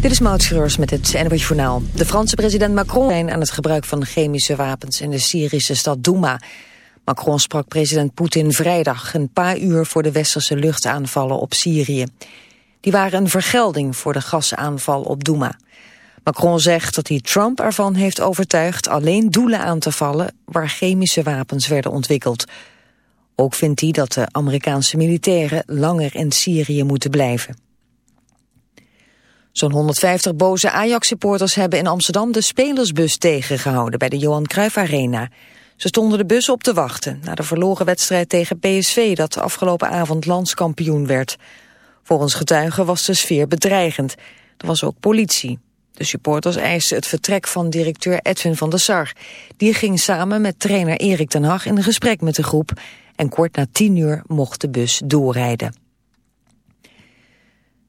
Dit is Maud Schreurs met het NWS Journaal. De Franse president Macron zijn aan het gebruik van chemische wapens in de Syrische stad Douma. Macron sprak president Poetin vrijdag, een paar uur voor de westerse luchtaanvallen op Syrië. Die waren een vergelding voor de gasaanval op Douma. Macron zegt dat hij Trump ervan heeft overtuigd alleen doelen aan te vallen waar chemische wapens werden ontwikkeld. Ook vindt hij dat de Amerikaanse militairen langer in Syrië moeten blijven. Zo'n 150 boze Ajax-supporters hebben in Amsterdam de spelersbus tegengehouden bij de Johan Cruijff Arena. Ze stonden de bus op te wachten na de verloren wedstrijd tegen PSV dat afgelopen avond landskampioen werd. Volgens getuigen was de sfeer bedreigend. Er was ook politie. De supporters eisten het vertrek van directeur Edwin van der Sar. Die ging samen met trainer Erik ten Hag in gesprek met de groep en kort na tien uur mocht de bus doorrijden.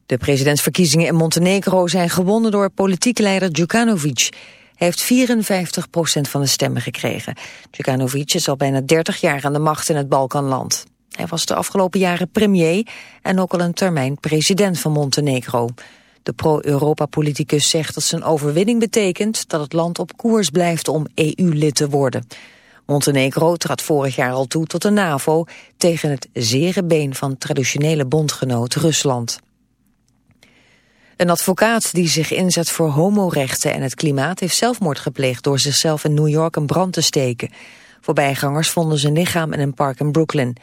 De presidentsverkiezingen in Montenegro zijn gewonnen door politieke leider Djukanovic. Hij heeft 54% van de stemmen gekregen. Djukanovic is al bijna 30 jaar aan de macht in het Balkanland. Hij was de afgelopen jaren premier en ook al een termijn president van Montenegro. De pro-Europa-politicus zegt dat zijn overwinning betekent dat het land op koers blijft om EU-lid te worden. Montenegro trad vorig jaar al toe tot de NAVO tegen het zere been van traditionele bondgenoot Rusland. Een advocaat die zich inzet voor homorechten en het klimaat heeft zelfmoord gepleegd door zichzelf in New York een brand te steken. Voorbijgangers vonden zijn lichaam in een park in Brooklyn.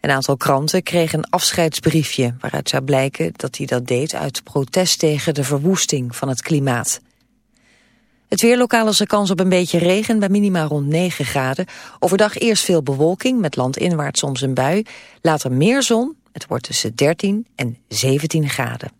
Een aantal kranten kregen een afscheidsbriefje waaruit zou blijken dat hij dat deed uit protest tegen de verwoesting van het klimaat. Het weerlokaal is kans op een beetje regen bij minima rond 9 graden. Overdag eerst veel bewolking met landinwaarts soms een bui. Later meer zon. Het wordt tussen 13 en 17 graden.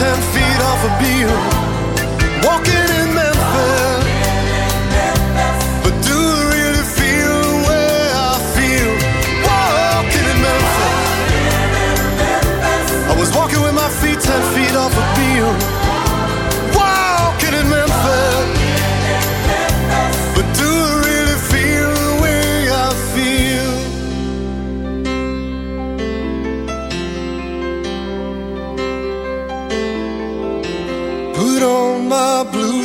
ten feet off a beam, walking in Memphis. But do I really feel the way I feel? Walking in Memphis. I was walking with my feet ten feet off.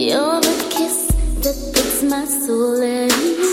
You're the kiss that puts my soul at ease.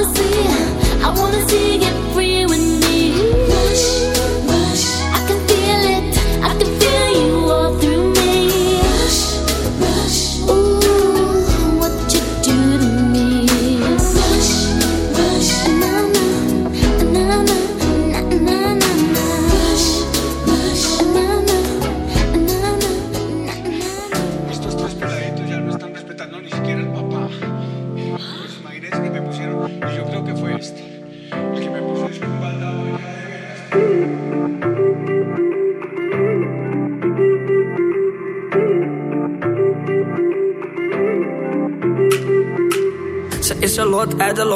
wanna see, I wanna see you free.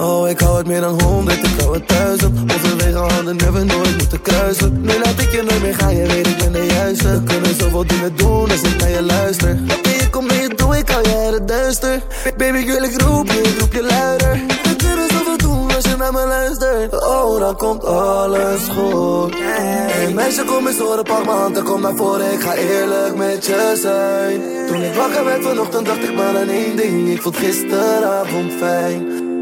Oh, ik hou het meer dan honderd, ik hou het duizend. Onze wegen handen hebben nooit moeten kruisen. Nu laat ik je nooit meer gaan, je weet ik ben de juiste. We kunnen zoveel dingen doen als ik naar je luister. Oké, ik kom mee, doe ik al het duister. Baby, wil ik roep je, roep je luider. We kunnen zoveel doen als je naar me luistert. Oh, dan komt alles goed. Hey, meisje, kom eens horen, pak m'n hand en kom naar voren. Ik ga eerlijk met je zijn. Toen ik wakker werd vanochtend, dacht ik maar aan één ding. Ik vond gisteravond fijn.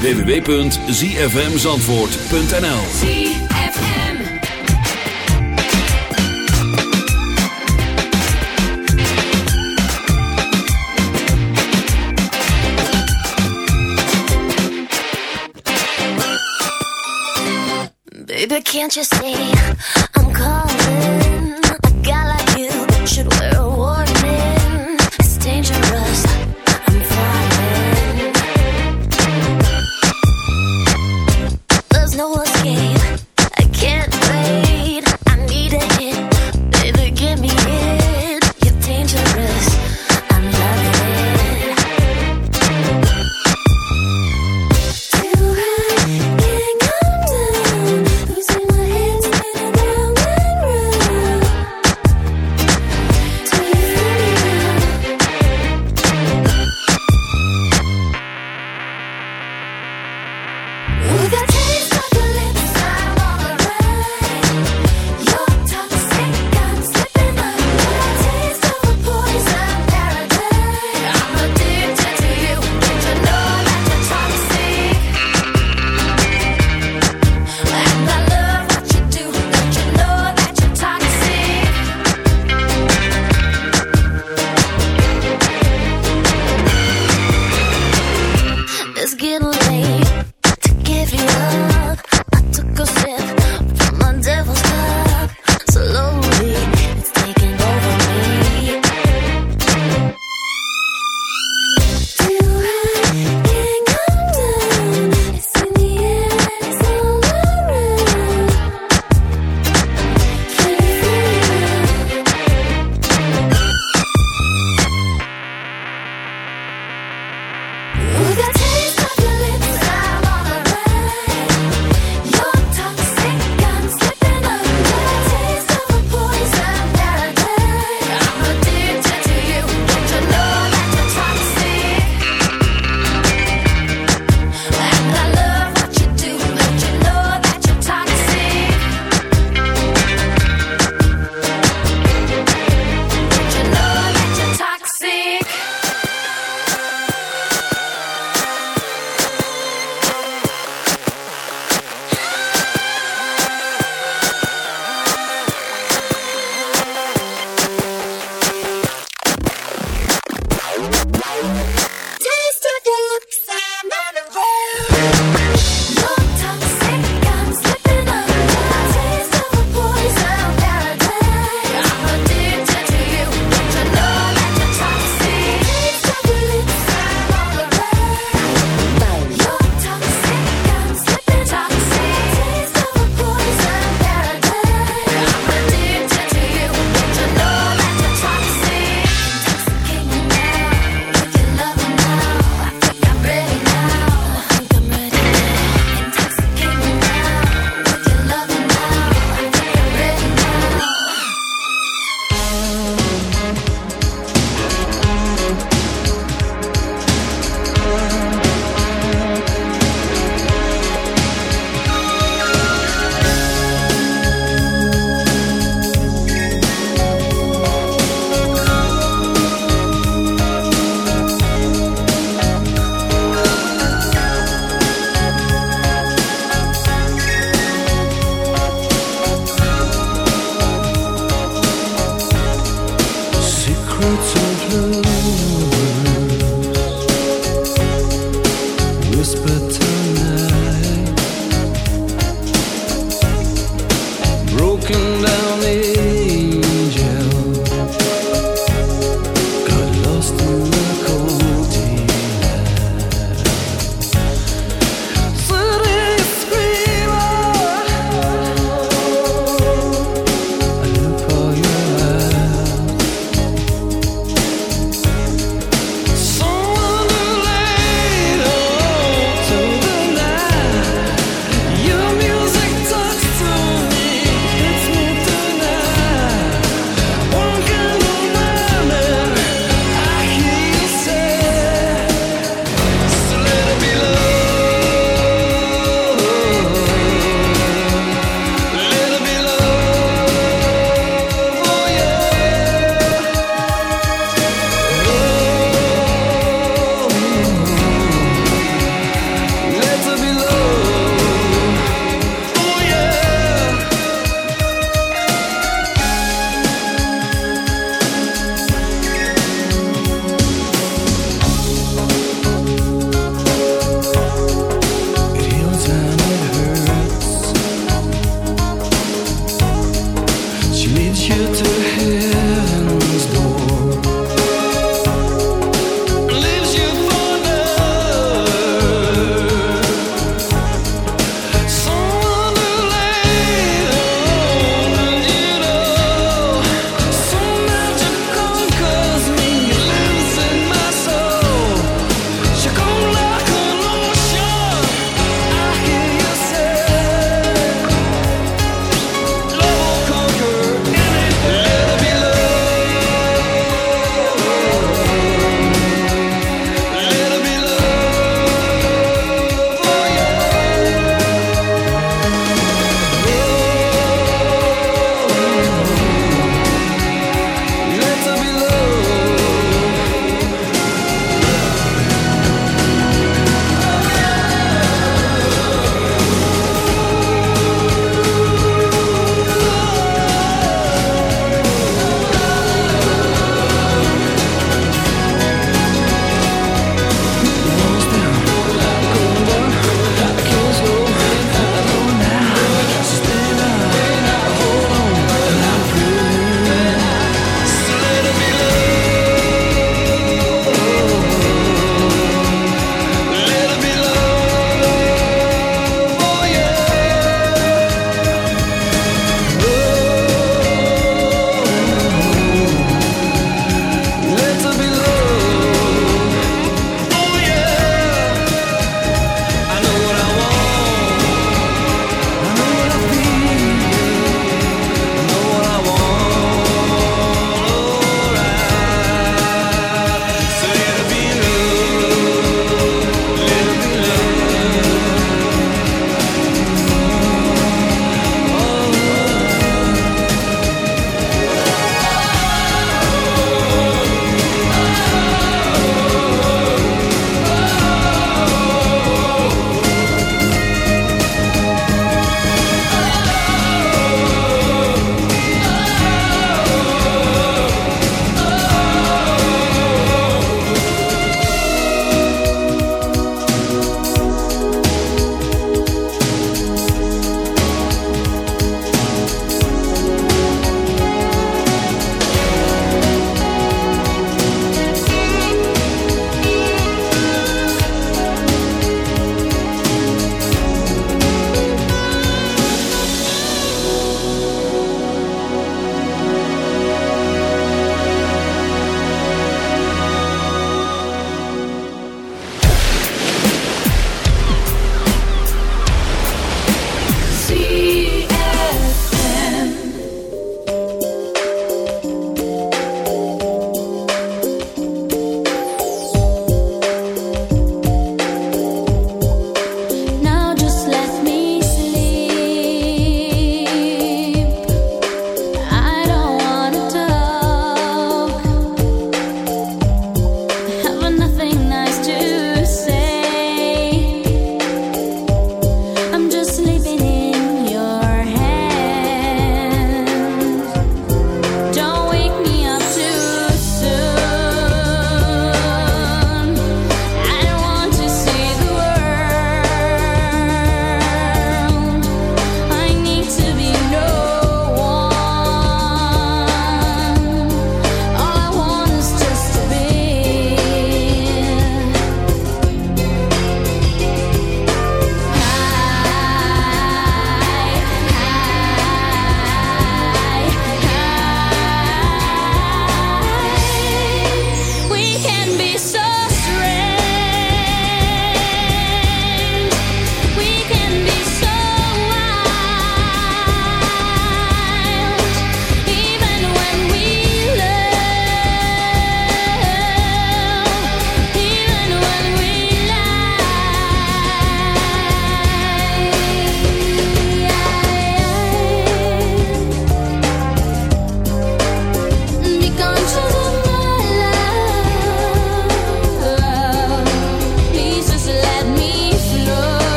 www.zfmzandvoort.nl ZFM. Baby, can't you see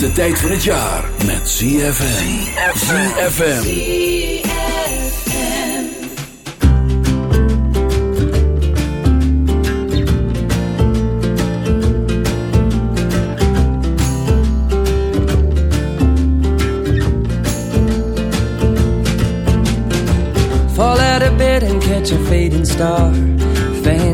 gezelligste tijd van het jaar met ZFM. ZFM. Fall out of bed and catch a fading star.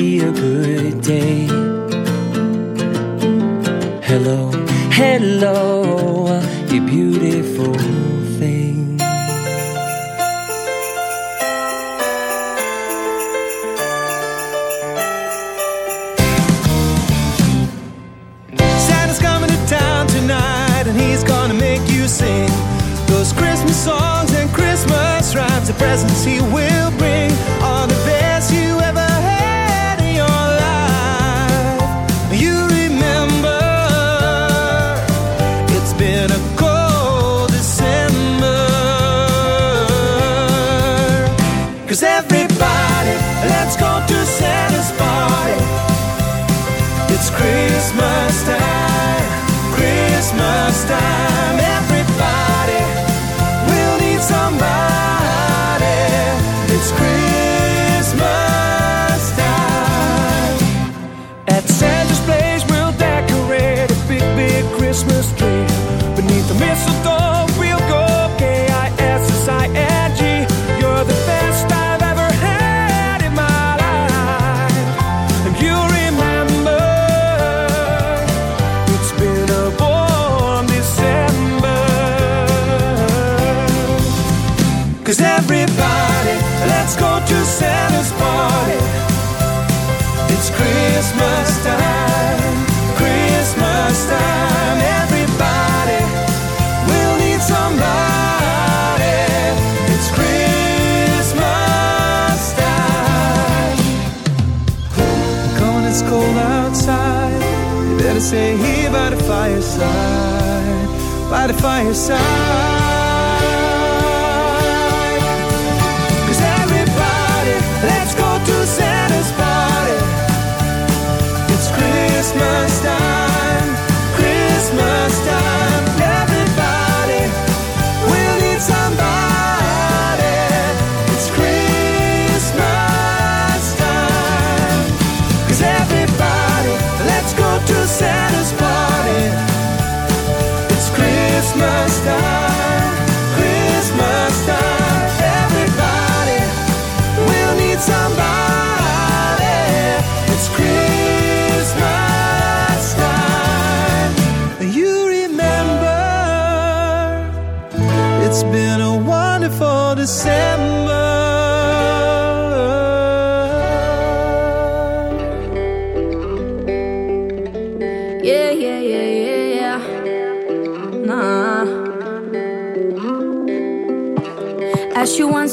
Be a good day. Hello, hello, and stay here by the fireside, by the fireside. Everybody, let's go to Santa's party. It's Christmas time.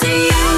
to you.